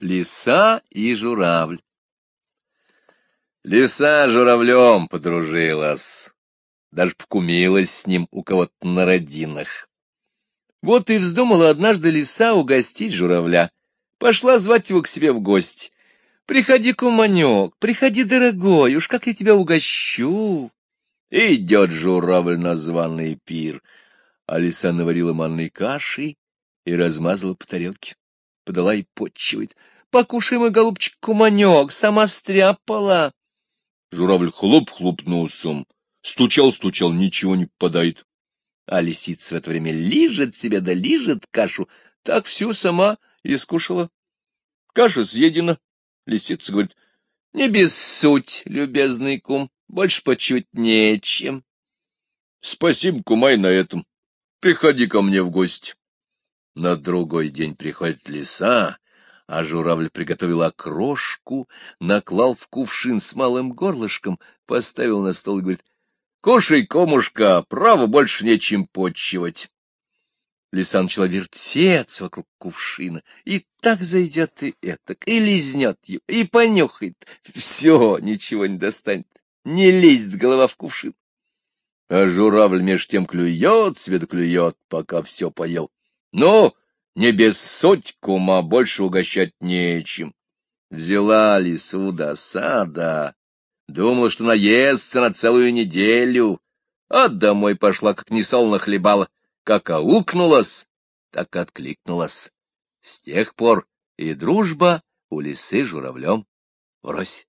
Лиса и журавль. Лиса журавлем подружилась, даже покумилась с ним у кого-то на родинах. Вот и вздумала однажды лиса угостить журавля. Пошла звать его к себе в гости. «Приходи, куманек, приходи, дорогой, уж как я тебя угощу!» Идет журавль на званый пир. А лиса наварила манной каши и размазала по тарелке подала и подчивает. — Покушай, мой голубчик, куманек, сама стряпала. Журавль хлоп-хлоп носом, стучал-стучал, ничего не попадает. А лисица в это время лижет себе да лижет кашу, так всю сама и скушала. Каша съедена. Лисица говорит, — Не без суть, любезный кум, больше почуть нечем. — Спасибо, кумай, на этом. Приходи ко мне в гости. На другой день приходит лиса, а журавль приготовил окрошку, наклал в кувшин с малым горлышком, поставил на стол и говорит, — Кушай, комушка, право больше нечем почивать. Лиса начала вертеться вокруг кувшина, и так зайдет и этак, и лизнет ее, и понюхает. Все, ничего не достанет, не лезет голова в кувшин. А журавль меж тем клюет, свет клюет, пока все поел. Ну, не без суть, кума, больше угощать нечем. Взяла лису досада, думала, что наестся на целую неделю, а домой пошла, как не солно хлебала, как аукнулась, так откликнулась. С тех пор и дружба у лисы журавлем врозь.